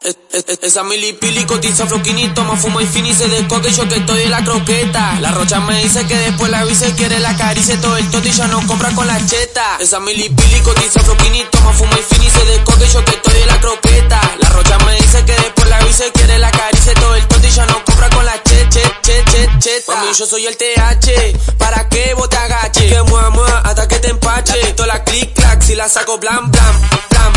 esa milipili cotiza floquinito, más fumo y fini se descoque yo que estoy en la croqueta. La rocha me dice que después la vice quiere la caricia todo el tonto y ya no compra con la cheta. Esa milipili cotiza floquinito, más fumo y fini se descoque yo que estoy en la croqueta. La rocha me dice que después la vice quiere la caricia todo el tonto y ya no compra con la che, che, che, che, cheta. Mami, yo soy el TH, para que vos te agaches. Que mueva, mueva, hasta que te empache. La la clic, clac, si la saco blam, blam, blam,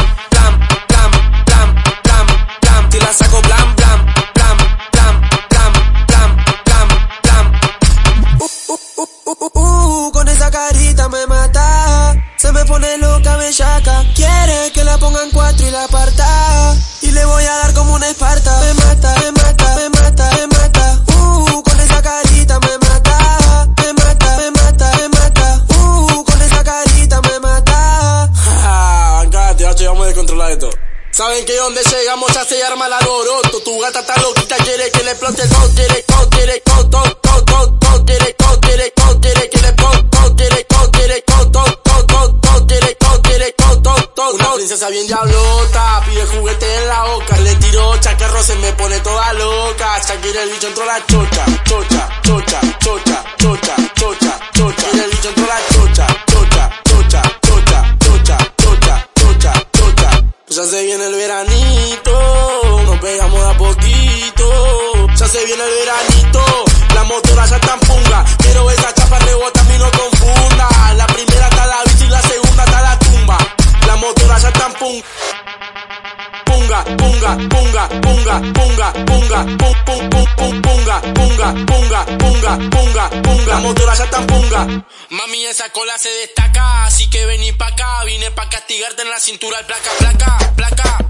esa carita me mata. Se me pone loca, bellaca. Quiere que la pongan cuatro y la aparta. Y le voy a dar como una esparta. Me mata, me mata, me mata, me mata. Uh, con esa carita me mata. Me mata, me mata, me mata. Uh, con esa carita me mata. Ja, bancate, ya vamos a descontrolar esto. Saben que donde llegamos ya se arma el alboroto. Tu gata está loquita, quiere que le explote el todo, quiere, Una princesa bien diablota, pide juguete en la boca, le tiro chacarro, se me pone toda loca. Shakira el bicho entró la chocha, chocha, chocha, chocha, chocha, chocha, chocha. Shakira el bicho entró la chocha, chocha, chocha, chocha, chocha, chocha, chocha, chocha. Ya se viene el veranito, nos pegamos a poquito. Ya se viene el veranito, la motora ya está en punga. Quiero esa chapa rebota, a mí no Punga, punga, punga, punga, punga, punga, punga, punga, punga, punga, punga. La motora ya está punga. Mami, esa cola se destaca, así que vení pa' acá. Vine pa' castigarte en la cintura, placa, placa, placa,